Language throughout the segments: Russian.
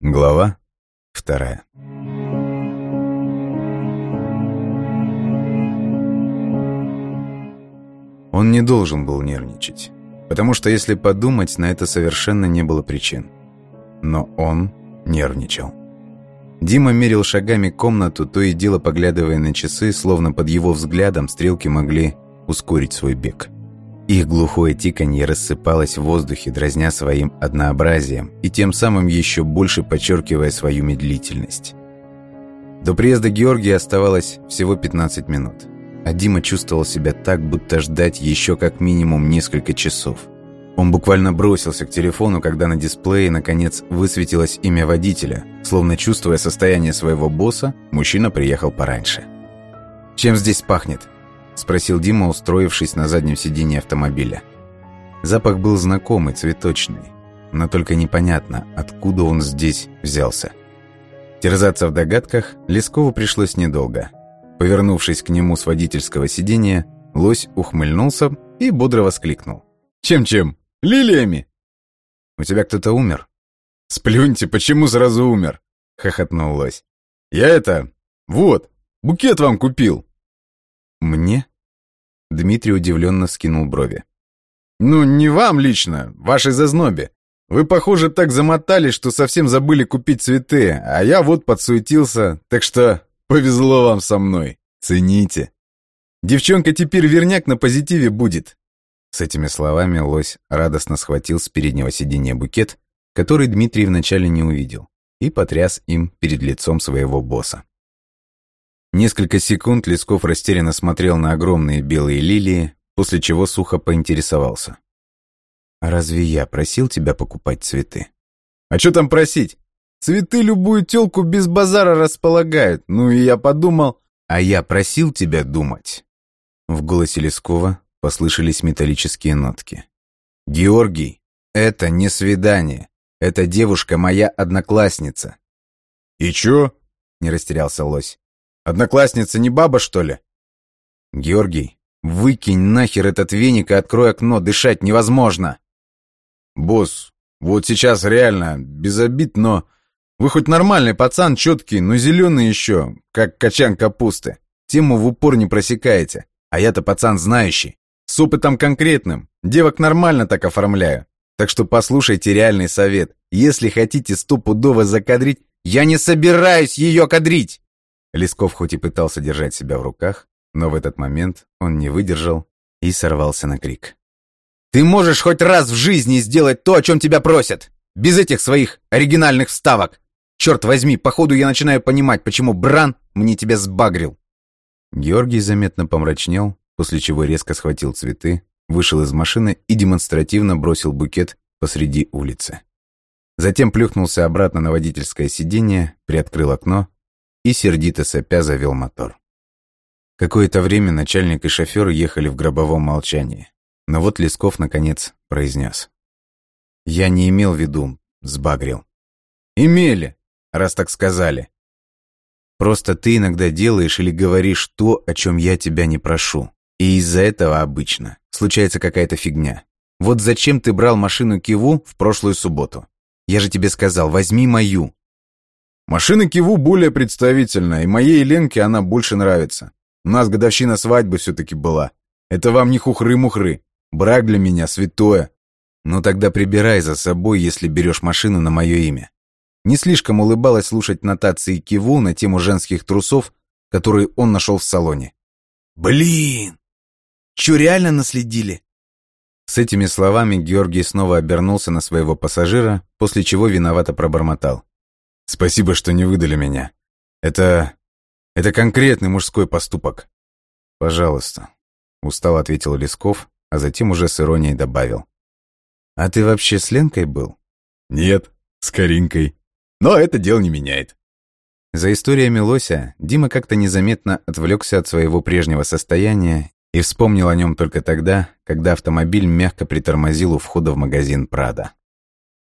Глава вторая. Он не должен был нервничать, потому что, если подумать, на это совершенно не было причин. Но он нервничал. Дима мерил шагами комнату, то и дело поглядывая на часы, словно под его взглядом стрелки могли ускорить свой бег. Их глухое тиканье рассыпалось в воздухе, дразня своим однообразием и тем самым еще больше подчеркивая свою медлительность. До приезда Георгия оставалось всего 15 минут, а Дима чувствовал себя так, будто ждать еще как минимум несколько часов. Он буквально бросился к телефону, когда на дисплее наконец высветилось имя водителя. Словно чувствуя состояние своего босса, мужчина приехал пораньше. «Чем здесь пахнет?» Спросил Дима, устроившись на заднем сиденье автомобиля. Запах был знакомый, цветочный. Но только непонятно, откуда он здесь взялся. Терзаться в догадках Лескову пришлось недолго. Повернувшись к нему с водительского сиденья, лось ухмыльнулся и бодро воскликнул. «Чем-чем? Лилиями!» «У тебя кто-то умер?» «Сплюньте, почему сразу умер?» — хохотнул лось. «Я это... Вот, букет вам купил!» «Мне?» Дмитрий удивленно скинул брови. «Ну, не вам лично, вашей зазнобе. Вы, похоже, так замотали, что совсем забыли купить цветы, а я вот подсуетился, так что повезло вам со мной. Цените. Девчонка теперь верняк на позитиве будет». С этими словами лось радостно схватил с переднего сиденья букет, который Дмитрий вначале не увидел, и потряс им перед лицом своего босса. Несколько секунд Лесков растерянно смотрел на огромные белые лилии, после чего сухо поинтересовался. «А разве я просил тебя покупать цветы?» «А что там просить? Цветы любую тёлку без базара располагают. Ну и я подумал...» «А я просил тебя думать». В голосе Лескова послышались металлические нотки. «Георгий, это не свидание. Эта девушка моя одноклассница». «И чё?» — не растерялся лось. Одноклассница не баба, что ли?» «Георгий, выкинь нахер этот веник и открой окно, дышать невозможно!» «Босс, вот сейчас реально, без обид, но... Вы хоть нормальный пацан, четкий, но зеленый еще, как качан капусты. Тему в упор не просекаете. А я-то пацан знающий. С опытом конкретным. Девок нормально так оформляю. Так что послушайте реальный совет. Если хотите стопудово закадрить, я не собираюсь ее кадрить!» Лесков хоть и пытался держать себя в руках, но в этот момент он не выдержал и сорвался на крик. «Ты можешь хоть раз в жизни сделать то, о чем тебя просят! Без этих своих оригинальных вставок! Черт возьми, походу я начинаю понимать, почему Бран мне тебя сбагрил!» Георгий заметно помрачнел, после чего резко схватил цветы, вышел из машины и демонстративно бросил букет посреди улицы. Затем плюхнулся обратно на водительское сиденье, приоткрыл окно и, сердито сопя, завел мотор. Какое-то время начальник и шофер ехали в гробовом молчании. Но вот Лесков, наконец, произнес. «Я не имел в виду, сбагрил». «Имели, раз так сказали». «Просто ты иногда делаешь или говоришь то, о чем я тебя не прошу. И из-за этого обычно случается какая-то фигня. Вот зачем ты брал машину Киву в прошлую субботу? Я же тебе сказал, возьми мою. Машина Киву более представительная, и моей Ленке она больше нравится. У нас годовщина свадьбы все-таки была. Это вам не хухры-мухры. Брак для меня святое. Ну тогда прибирай за собой, если берешь машину на мое имя. Не слишком улыбалась слушать нотации Киву на тему женских трусов, которые он нашел в салоне. «Блин! Че, реально наследили?» С этими словами Георгий снова обернулся на своего пассажира, после чего виновато пробормотал. Спасибо, что не выдали меня. Это... это конкретный мужской поступок. Пожалуйста. Устал ответил Лесков, а затем уже с иронией добавил. А ты вообще с Ленкой был? Нет, с Каринкой. Но это дело не меняет. За историями Лося Дима как-то незаметно отвлекся от своего прежнего состояния и вспомнил о нем только тогда, когда автомобиль мягко притормозил у входа в магазин «Прада».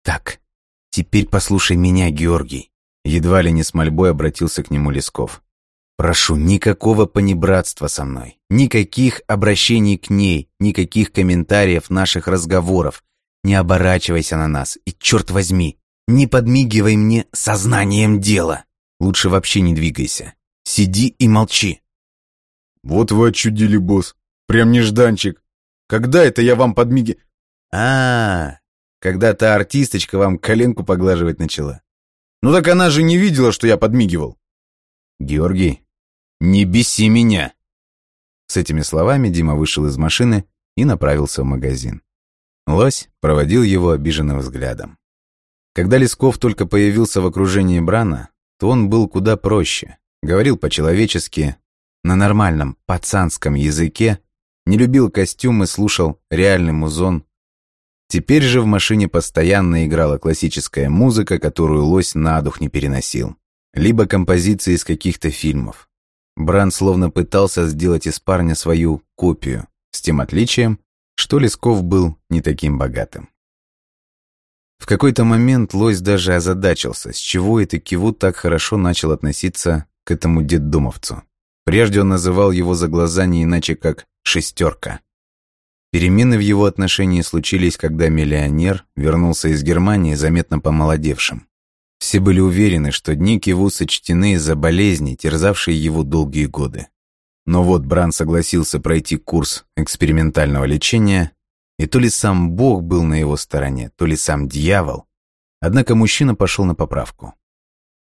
«Так, теперь послушай меня, Георгий. Едва ли не с мольбой обратился к нему Лесков. «Прошу, никакого понебратства со мной, никаких обращений к ней, никаких комментариев наших разговоров. Не оборачивайся на нас и, черт возьми, Не подмигивай мне сознанием дела. Лучше вообще не двигайся. Сиди и молчи. Вот вы отчудили, босс. Прям нежданчик. Когда это я вам подмиги... А, -а, -а когда та артисточка вам коленку поглаживать начала. Ну так она же не видела, что я подмигивал. Георгий, не беси меня. С этими словами Дима вышел из машины и направился в магазин. Лось проводил его обиженным взглядом. Когда Лесков только появился в окружении Брана, то он был куда проще, говорил по-человечески, на нормальном пацанском языке, не любил костюмы, слушал реальный музон. Теперь же в машине постоянно играла классическая музыка, которую Лось на дух не переносил. Либо композиции из каких-то фильмов. Бран словно пытался сделать из парня свою копию, с тем отличием, что Лесков был не таким богатым. В какой-то момент Лось даже озадачился, с чего это Киву так хорошо начал относиться к этому детдомовцу. Прежде он называл его за глаза не иначе как «шестерка». Перемены в его отношении случились, когда миллионер вернулся из Германии заметно помолодевшим. Все были уверены, что дни Киву сочтены из-за болезни, терзавшей его долгие годы. Но вот Бран согласился пройти курс экспериментального лечения, и то ли сам Бог был на его стороне, то ли сам дьявол. Однако мужчина пошел на поправку.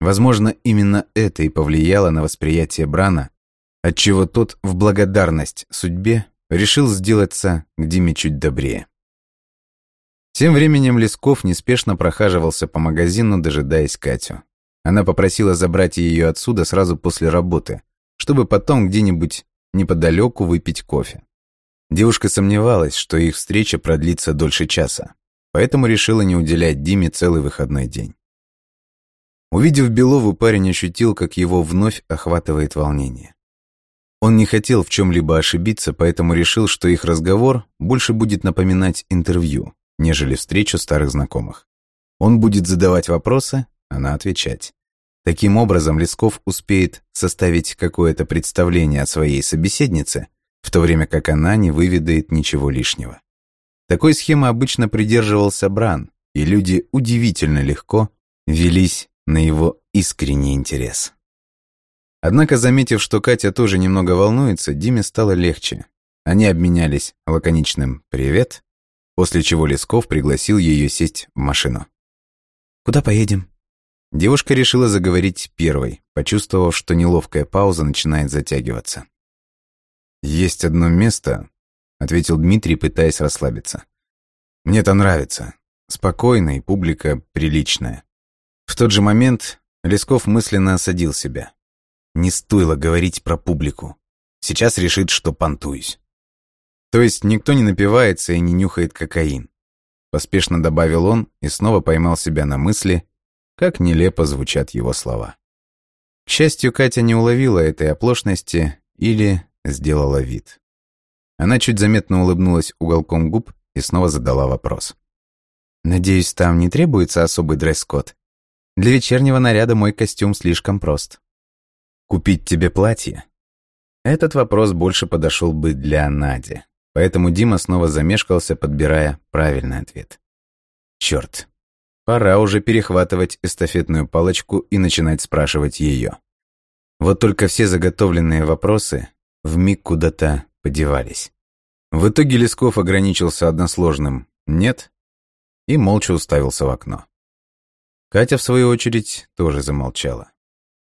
Возможно, именно это и повлияло на восприятие Брана, отчего тот в благодарность судьбе решил сделаться к Диме чуть добрее. Тем временем Лесков неспешно прохаживался по магазину, дожидаясь Катю. Она попросила забрать ее отсюда сразу после работы, чтобы потом где-нибудь неподалеку выпить кофе. Девушка сомневалась, что их встреча продлится дольше часа, поэтому решила не уделять Диме целый выходной день. Увидев Белову, парень ощутил, как его вновь охватывает волнение. Он не хотел в чем-либо ошибиться, поэтому решил, что их разговор больше будет напоминать интервью, нежели встречу старых знакомых. Он будет задавать вопросы, она отвечать. Таким образом, Лесков успеет составить какое-то представление о своей собеседнице, в то время как она не выведает ничего лишнего. Такой схемы обычно придерживался Бран, и люди удивительно легко велись на его искренний интерес. Однако, заметив, что Катя тоже немного волнуется, Диме стало легче. Они обменялись лаконичным «привет», после чего Лесков пригласил ее сесть в машину. «Куда поедем?» Девушка решила заговорить первой, почувствовав, что неловкая пауза начинает затягиваться. «Есть одно место», — ответил Дмитрий, пытаясь расслабиться. «Мне это нравится. Спокойно и публика приличная». В тот же момент Лесков мысленно осадил себя. Не стоило говорить про публику. Сейчас решит, что понтуюсь. То есть никто не напивается и не нюхает кокаин. Поспешно добавил он и снова поймал себя на мысли, как нелепо звучат его слова. К счастью, Катя не уловила этой оплошности или сделала вид. Она чуть заметно улыбнулась уголком губ и снова задала вопрос. «Надеюсь, там не требуется особый дресс-код? Для вечернего наряда мой костюм слишком прост. Купить тебе платье?» Этот вопрос больше подошел бы для Нади, поэтому Дима снова замешкался, подбирая правильный ответ. Черт, Пора уже перехватывать эстафетную палочку и начинать спрашивать ее. Вот только все заготовленные вопросы вмиг куда-то подевались. В итоге Лесков ограничился односложным «нет» и молча уставился в окно. Катя, в свою очередь, тоже замолчала.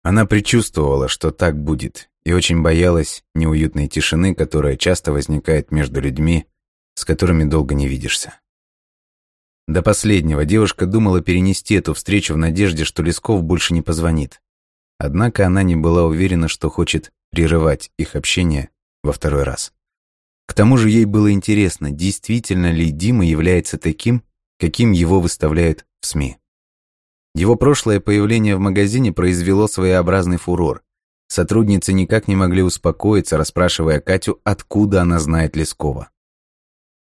Она предчувствовала, что так будет, и очень боялась неуютной тишины, которая часто возникает между людьми, с которыми долго не видишься. До последнего девушка думала перенести эту встречу в надежде, что Лесков больше не позвонит. Однако она не была уверена, что хочет прерывать их общение во второй раз. К тому же ей было интересно, действительно ли Дима является таким, каким его выставляют в СМИ. Его прошлое появление в магазине произвело своеобразный фурор. Сотрудницы никак не могли успокоиться, расспрашивая Катю, откуда она знает Лескова.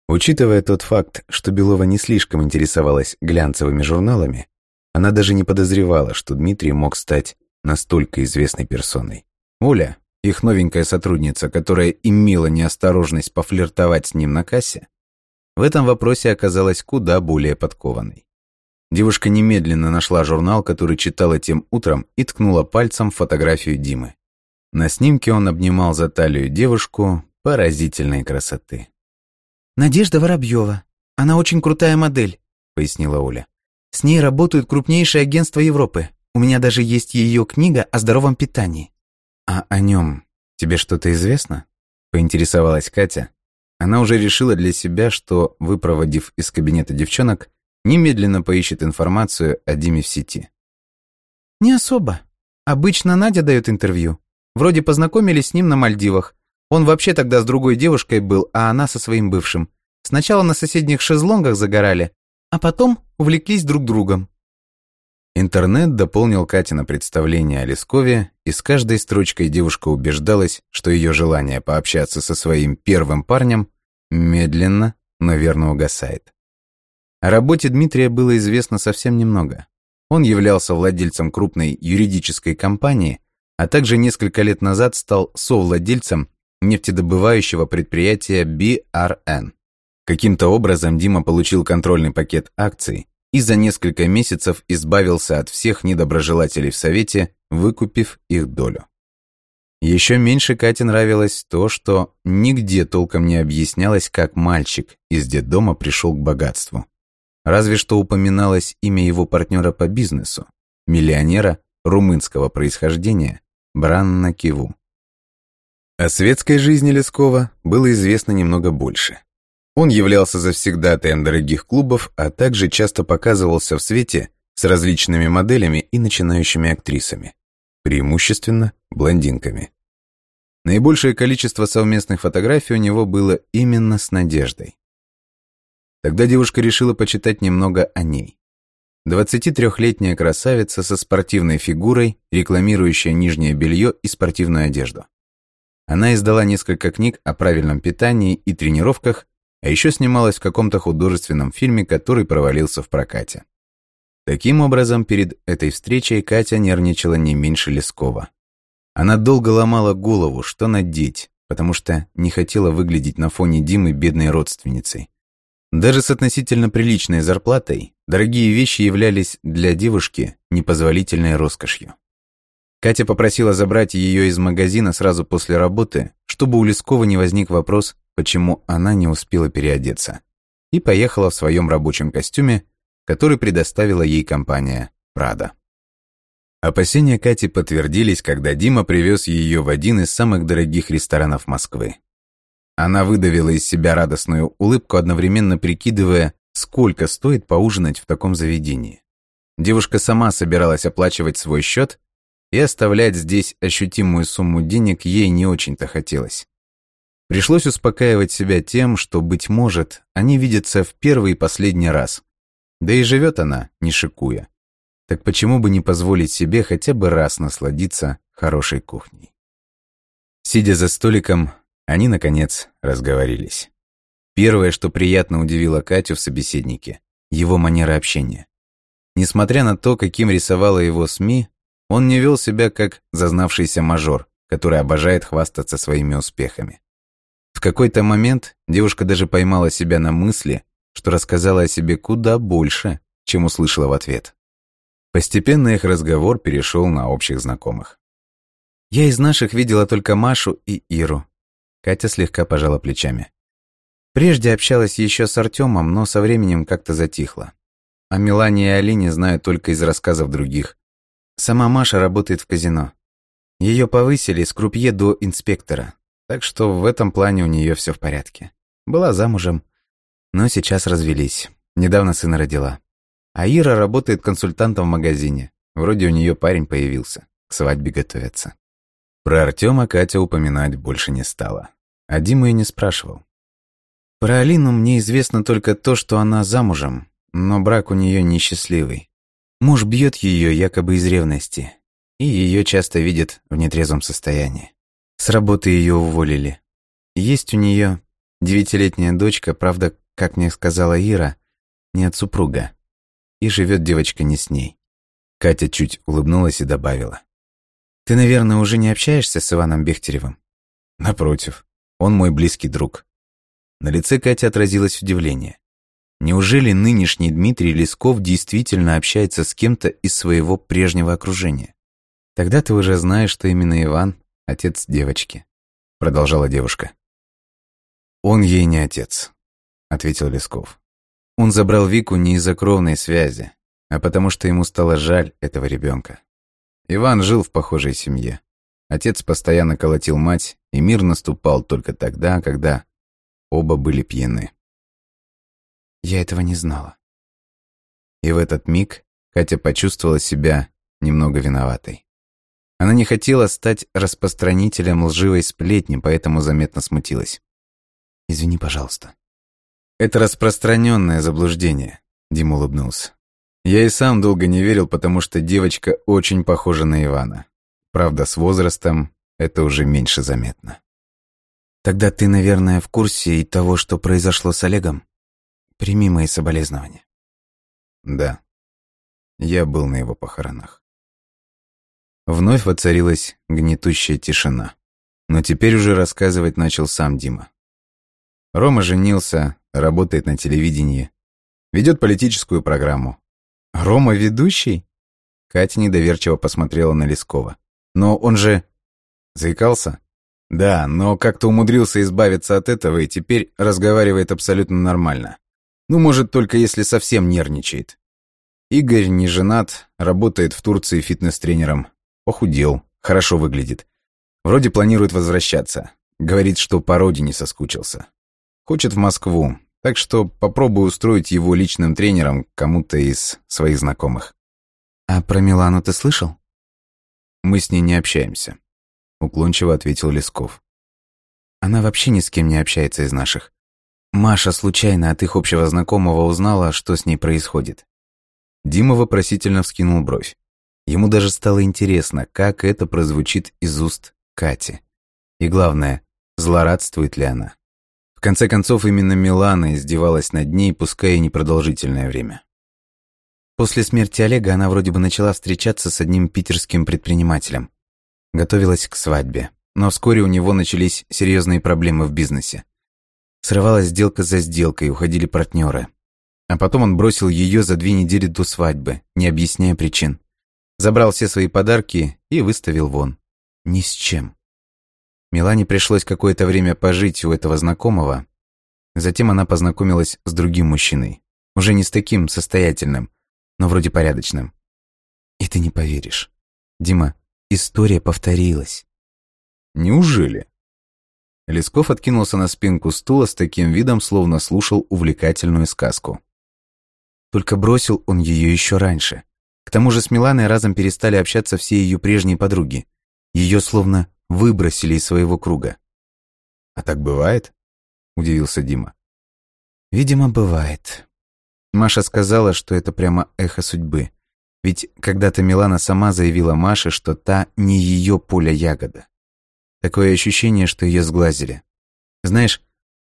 Учитывая тот факт, что Белова не слишком интересовалась глянцевыми журналами, она даже не подозревала, что Дмитрий мог стать настолько известной персоной. Оля, их новенькая сотрудница, которая имела неосторожность пофлиртовать с ним на кассе, в этом вопросе оказалась куда более подкованной. Девушка немедленно нашла журнал, который читала тем утром, и ткнула пальцем в фотографию Димы. На снимке он обнимал за талию девушку поразительной красоты. «Надежда Воробьева. Она очень крутая модель», — пояснила Оля. «С ней работают крупнейшие агентства Европы. У меня даже есть ее книга о здоровом питании». «А о нем тебе что-то известно?» — поинтересовалась Катя. Она уже решила для себя, что, выпроводив из кабинета девчонок, немедленно поищет информацию о Диме в сети. «Не особо. Обычно Надя дает интервью. Вроде познакомились с ним на Мальдивах. Он вообще тогда с другой девушкой был, а она со своим бывшим. Сначала на соседних шезлонгах загорали, а потом увлеклись друг другом. Интернет дополнил Катина представление о Лескове, и с каждой строчкой девушка убеждалась, что ее желание пообщаться со своим первым парнем медленно, но верно угасает. О работе Дмитрия было известно совсем немного. Он являлся владельцем крупной юридической компании, а также несколько лет назад стал совладельцем нефтедобывающего предприятия BRN. Каким-то образом Дима получил контрольный пакет акций и за несколько месяцев избавился от всех недоброжелателей в Совете, выкупив их долю. Еще меньше Кате нравилось то, что нигде толком не объяснялось, как мальчик из детдома пришел к богатству. Разве что упоминалось имя его партнера по бизнесу, миллионера румынского происхождения Бранна Киву. О светской жизни Лескова было известно немного больше. Он являлся завсегдатаем дорогих клубов, а также часто показывался в свете с различными моделями и начинающими актрисами, преимущественно блондинками. Наибольшее количество совместных фотографий у него было именно с Надеждой. Тогда девушка решила почитать немного о ней. 23-летняя красавица со спортивной фигурой, рекламирующая нижнее белье и спортивную одежду. Она издала несколько книг о правильном питании и тренировках, а еще снималась в каком-то художественном фильме, который провалился в прокате. Таким образом, перед этой встречей Катя нервничала не меньше Лескова. Она долго ломала голову, что надеть, потому что не хотела выглядеть на фоне Димы бедной родственницей. Даже с относительно приличной зарплатой дорогие вещи являлись для девушки непозволительной роскошью. Катя попросила забрать ее из магазина сразу после работы, чтобы у Лескова не возник вопрос, почему она не успела переодеться, и поехала в своем рабочем костюме, который предоставила ей компания «Прада». Опасения Кати подтвердились, когда Дима привез ее в один из самых дорогих ресторанов Москвы. Она выдавила из себя радостную улыбку, одновременно прикидывая, сколько стоит поужинать в таком заведении. Девушка сама собиралась оплачивать свой счет, и оставлять здесь ощутимую сумму денег ей не очень-то хотелось. Пришлось успокаивать себя тем, что, быть может, они видятся в первый и последний раз. Да и живет она, не шикуя. Так почему бы не позволить себе хотя бы раз насладиться хорошей кухней? Сидя за столиком, они, наконец, разговорились. Первое, что приятно удивило Катю в собеседнике – его манера общения. Несмотря на то, каким рисовала его СМИ, он не вел себя как зазнавшийся мажор, который обожает хвастаться своими успехами. В какой-то момент девушка даже поймала себя на мысли, что рассказала о себе куда больше, чем услышала в ответ. Постепенно их разговор перешел на общих знакомых. «Я из наших видела только Машу и Иру», Катя слегка пожала плечами. Прежде общалась еще с Артемом, но со временем как-то затихла. О Милане и Алине знаю только из рассказов других. Сама Маша работает в казино. Ее повысили с крупье до инспектора, так что в этом плане у нее все в порядке. Была замужем, но сейчас развелись. Недавно сына родила. А Ира работает консультантом в магазине. Вроде у нее парень появился. К свадьбе готовятся. Про Артема Катя упоминать больше не стала. А Дима и не спрашивал. Про Алину мне известно только то, что она замужем, но брак у нее несчастливый. Муж бьет ее якобы из ревности, и ее часто видят в нетрезвом состоянии. С работы ее уволили. Есть у нее девятилетняя дочка, правда, как мне сказала Ира, не от супруга. И живет девочка не с ней. Катя чуть улыбнулась и добавила. Ты, наверное, уже не общаешься с Иваном Бехтеревым? Напротив, он мой близкий друг. На лице Кати отразилось удивление. Неужели нынешний Дмитрий Лесков действительно общается с кем-то из своего прежнего окружения? Тогда ты уже знаешь, что именно Иван — отец девочки, продолжала девушка. Он ей не отец, ответил Лесков. Он забрал Вику не из-за кровной связи, а потому что ему стало жаль этого ребенка. Иван жил в похожей семье. Отец постоянно колотил мать, и мир наступал только тогда, когда оба были пьяны. Я этого не знала. И в этот миг Катя почувствовала себя немного виноватой. Она не хотела стать распространителем лживой сплетни, поэтому заметно смутилась. «Извини, пожалуйста». «Это распространенное заблуждение», — Дим улыбнулся. «Я и сам долго не верил, потому что девочка очень похожа на Ивана. Правда, с возрастом это уже меньше заметно». «Тогда ты, наверное, в курсе и того, что произошло с Олегом?» Прими мои соболезнования. Да. Я был на его похоронах. Вновь воцарилась гнетущая тишина. Но теперь уже рассказывать начал сам Дима. Рома женился, работает на телевидении, ведет политическую программу. Рома ведущий? Катя недоверчиво посмотрела на Лескова. Но он же... Заикался? Да, но как-то умудрился избавиться от этого и теперь разговаривает абсолютно нормально. Ну, может, только если совсем нервничает. Игорь не женат, работает в Турции фитнес-тренером. Похудел, хорошо выглядит. Вроде планирует возвращаться. Говорит, что по родине соскучился. Хочет в Москву, так что попробую устроить его личным тренером кому-то из своих знакомых. «А про Милану ты слышал?» «Мы с ней не общаемся», — уклончиво ответил Лесков. «Она вообще ни с кем не общается из наших. Маша случайно от их общего знакомого узнала, что с ней происходит. Дима вопросительно вскинул бровь. Ему даже стало интересно, как это прозвучит из уст Кати. И главное, злорадствует ли она. В конце концов, именно Милана издевалась над ней, пускай и непродолжительное время. После смерти Олега она вроде бы начала встречаться с одним питерским предпринимателем. Готовилась к свадьбе, но вскоре у него начались серьезные проблемы в бизнесе. Срывалась сделка за сделкой, уходили партнеры. А потом он бросил ее за две недели до свадьбы, не объясняя причин. Забрал все свои подарки и выставил вон. Ни с чем. Милане пришлось какое-то время пожить у этого знакомого. Затем она познакомилась с другим мужчиной. Уже не с таким состоятельным, но вроде порядочным. И ты не поверишь. Дима, история повторилась. Неужели? Лесков откинулся на спинку стула с таким видом, словно слушал увлекательную сказку. Только бросил он ее еще раньше. К тому же с Миланой разом перестали общаться все ее прежние подруги. Ее словно выбросили из своего круга. «А так бывает?» – удивился Дима. «Видимо, бывает». Маша сказала, что это прямо эхо судьбы. Ведь когда-то Милана сама заявила Маше, что та не ее поля ягода. Такое ощущение, что ее сглазили. Знаешь,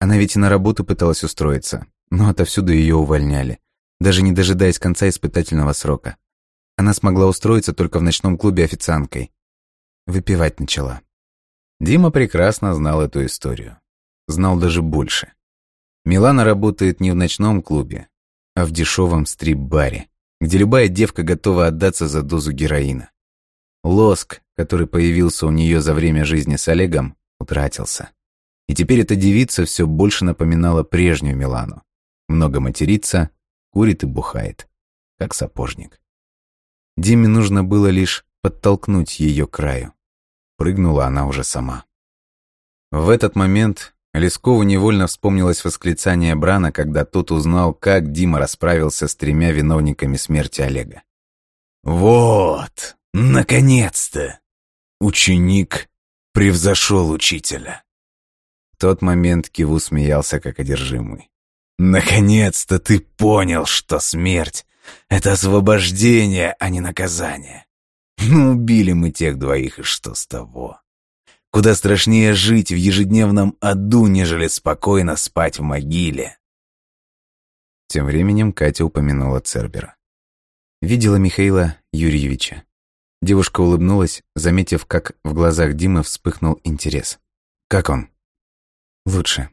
она ведь и на работу пыталась устроиться, но отовсюду ее увольняли, даже не дожидаясь конца испытательного срока. Она смогла устроиться только в ночном клубе официанткой. Выпивать начала. Дима прекрасно знал эту историю. Знал даже больше. Милана работает не в ночном клубе, а в дешевом стрип-баре, где любая девка готова отдаться за дозу героина. Лоск, который появился у нее за время жизни с Олегом, утратился. И теперь эта девица все больше напоминала прежнюю Милану. Много матерится, курит и бухает, как сапожник. Диме нужно было лишь подтолкнуть ее к краю. Прыгнула она уже сама. В этот момент Лескову невольно вспомнилось восклицание Брана, когда тот узнал, как Дима расправился с тремя виновниками смерти Олега. «Вот, наконец-то!» Ученик превзошел учителя. В тот момент Киву смеялся как одержимый. «Наконец-то ты понял, что смерть — это освобождение, а не наказание. Ну, убили мы тех двоих, и что с того? Куда страшнее жить в ежедневном аду, нежели спокойно спать в могиле». Тем временем Катя упомянула Цербера. Видела Михаила Юрьевича. Девушка улыбнулась, заметив, как в глазах Димы вспыхнул интерес. «Как он?» «Лучше.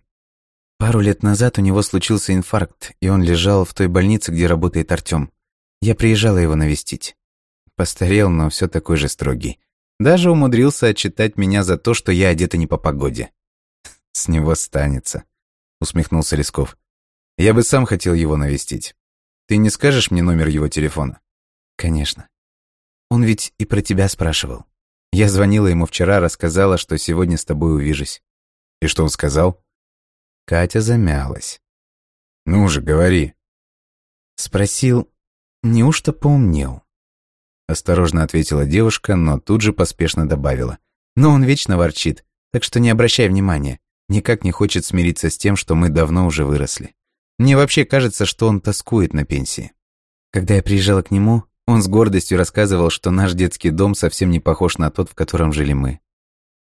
Пару лет назад у него случился инфаркт, и он лежал в той больнице, где работает Артём. Я приезжала его навестить. Постарел, но все такой же строгий. Даже умудрился отчитать меня за то, что я одета не по погоде. «С него станется», — усмехнулся Лесков. «Я бы сам хотел его навестить. Ты не скажешь мне номер его телефона?» «Конечно. Он ведь и про тебя спрашивал. Я звонила ему вчера, рассказала, что сегодня с тобой увижусь». «И что он сказал?» Катя замялась. «Ну же, говори». Спросил, неужто поумнел? Осторожно ответила девушка, но тут же поспешно добавила. Но он вечно ворчит, так что не обращай внимания. Никак не хочет смириться с тем, что мы давно уже выросли. Мне вообще кажется, что он тоскует на пенсии. Когда я приезжала к нему, он с гордостью рассказывал, что наш детский дом совсем не похож на тот, в котором жили мы.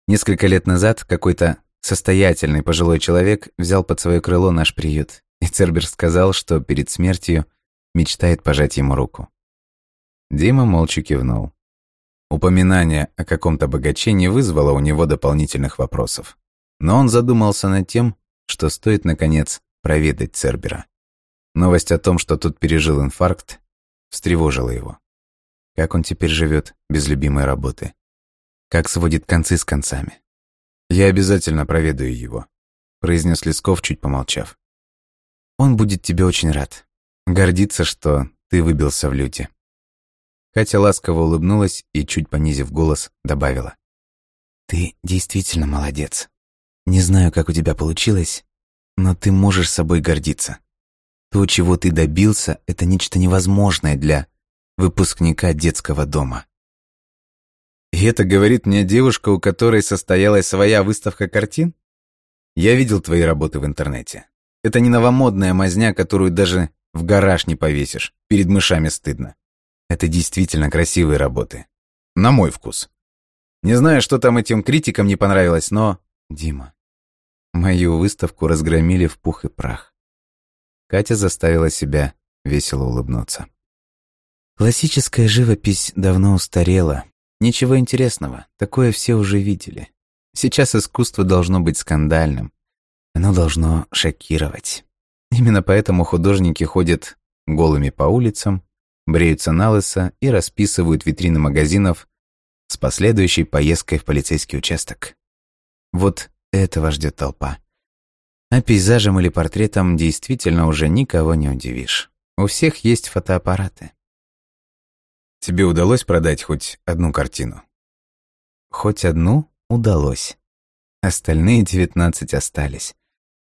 Несколько лет назад какой-то Состоятельный пожилой человек взял под свое крыло наш приют, и Цербер сказал, что перед смертью мечтает пожать ему руку. Дима молча кивнул. Упоминание о каком-то богаче не вызвало у него дополнительных вопросов. Но он задумался над тем, что стоит, наконец, проведать Цербера. Новость о том, что тот пережил инфаркт, встревожила его. Как он теперь живет без любимой работы? Как сводит концы с концами? «Я обязательно проведаю его», — произнес Лесков, чуть помолчав. «Он будет тебе очень рад. Гордится, что ты выбился в люте». Катя ласково улыбнулась и, чуть понизив голос, добавила. «Ты действительно молодец. Не знаю, как у тебя получилось, но ты можешь собой гордиться. То, чего ты добился, это нечто невозможное для выпускника детского дома. И это говорит мне девушка, у которой состоялась своя выставка картин? Я видел твои работы в интернете. Это не новомодная мазня, которую даже в гараж не повесишь. Перед мышами стыдно. Это действительно красивые работы. На мой вкус. Не знаю, что там этим критикам не понравилось, но... Дима, мою выставку разгромили в пух и прах. Катя заставила себя весело улыбнуться. Классическая живопись давно устарела, Ничего интересного, такое все уже видели. Сейчас искусство должно быть скандальным. Оно должно шокировать. Именно поэтому художники ходят голыми по улицам, бреются на лысо и расписывают витрины магазинов с последующей поездкой в полицейский участок. Вот этого ждет толпа. А пейзажем или портретом действительно уже никого не удивишь. У всех есть фотоаппараты. Тебе удалось продать хоть одну картину? Хоть одну удалось. Остальные девятнадцать остались.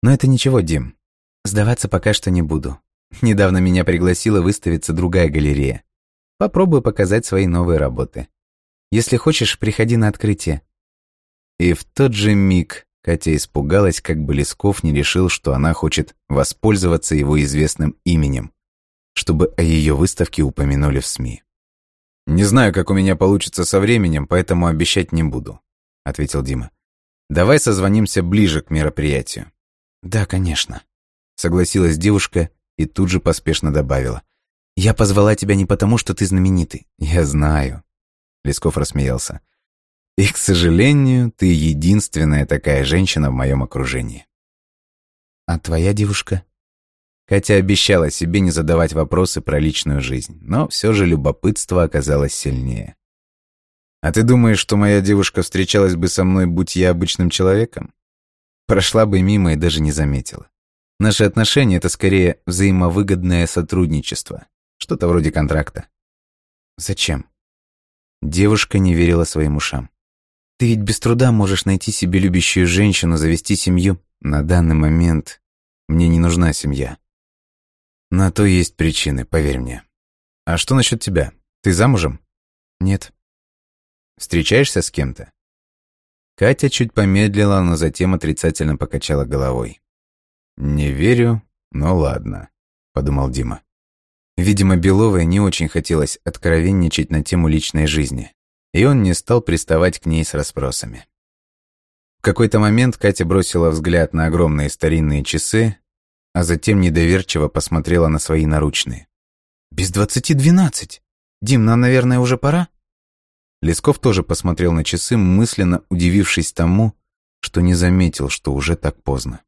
Но это ничего, Дим. Сдаваться пока что не буду. Недавно меня пригласила выставиться другая галерея. Попробую показать свои новые работы. Если хочешь, приходи на открытие. И в тот же миг Катя испугалась, как бы Лесков не решил, что она хочет воспользоваться его известным именем, чтобы о ее выставке упомянули в СМИ. «Не знаю, как у меня получится со временем, поэтому обещать не буду», — ответил Дима. «Давай созвонимся ближе к мероприятию». «Да, конечно», — согласилась девушка и тут же поспешно добавила. «Я позвала тебя не потому, что ты знаменитый. Я знаю», — Лесков рассмеялся. «И, к сожалению, ты единственная такая женщина в моем окружении». «А твоя девушка?» Катя обещала себе не задавать вопросы про личную жизнь, но все же любопытство оказалось сильнее. «А ты думаешь, что моя девушка встречалась бы со мной, будь я обычным человеком?» Прошла бы мимо и даже не заметила. Наши отношения — это скорее взаимовыгодное сотрудничество, что-то вроде контракта. Зачем? Девушка не верила своим ушам. Ты ведь без труда можешь найти себе любящую женщину, завести семью. На данный момент мне не нужна семья. На то есть причины, поверь мне. А что насчет тебя? Ты замужем? Нет. Встречаешься с кем-то? Катя чуть помедлила, но затем отрицательно покачала головой. «Не верю, но ладно», — подумал Дима. Видимо, Беловой не очень хотелось откровенничать на тему личной жизни, и он не стал приставать к ней с расспросами. В какой-то момент Катя бросила взгляд на огромные старинные часы, а затем недоверчиво посмотрела на свои наручные. «Без двадцати двенадцать! Дим, нам, наверное, уже пора?» Лесков тоже посмотрел на часы, мысленно удивившись тому, что не заметил, что уже так поздно.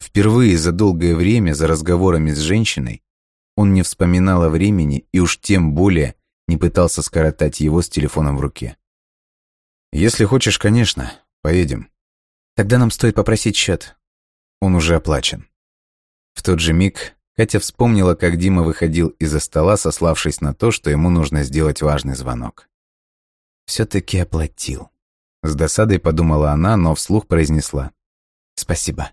Впервые за долгое время за разговорами с женщиной он не вспоминал о времени и уж тем более не пытался скоротать его с телефоном в руке. «Если хочешь, конечно, поедем». «Тогда нам стоит попросить счет. Он уже оплачен». В тот же миг Катя вспомнила, как Дима выходил из-за стола, сославшись на то, что ему нужно сделать важный звонок. «Все-таки оплатил». С досадой подумала она, но вслух произнесла. «Спасибо.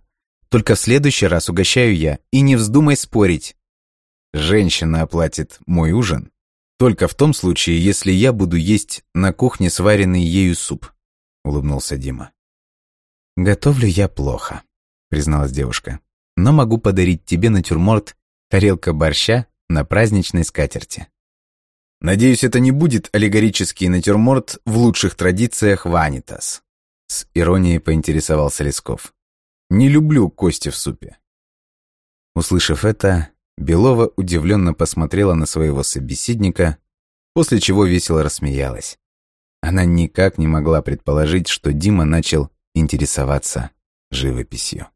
Только в следующий раз угощаю я, и не вздумай спорить». «Женщина оплатит мой ужин только в том случае, если я буду есть на кухне сваренный ею суп», — улыбнулся Дима. «Готовлю я плохо», — призналась девушка. «Но могу подарить тебе натюрморт тарелка борща на праздничной скатерти». «Надеюсь, это не будет аллегорический натюрморт в лучших традициях Ванитас», — с иронией поинтересовался Лесков. Не люблю кости в супе». Услышав это, Белова удивленно посмотрела на своего собеседника, после чего весело рассмеялась. Она никак не могла предположить, что Дима начал интересоваться живописью.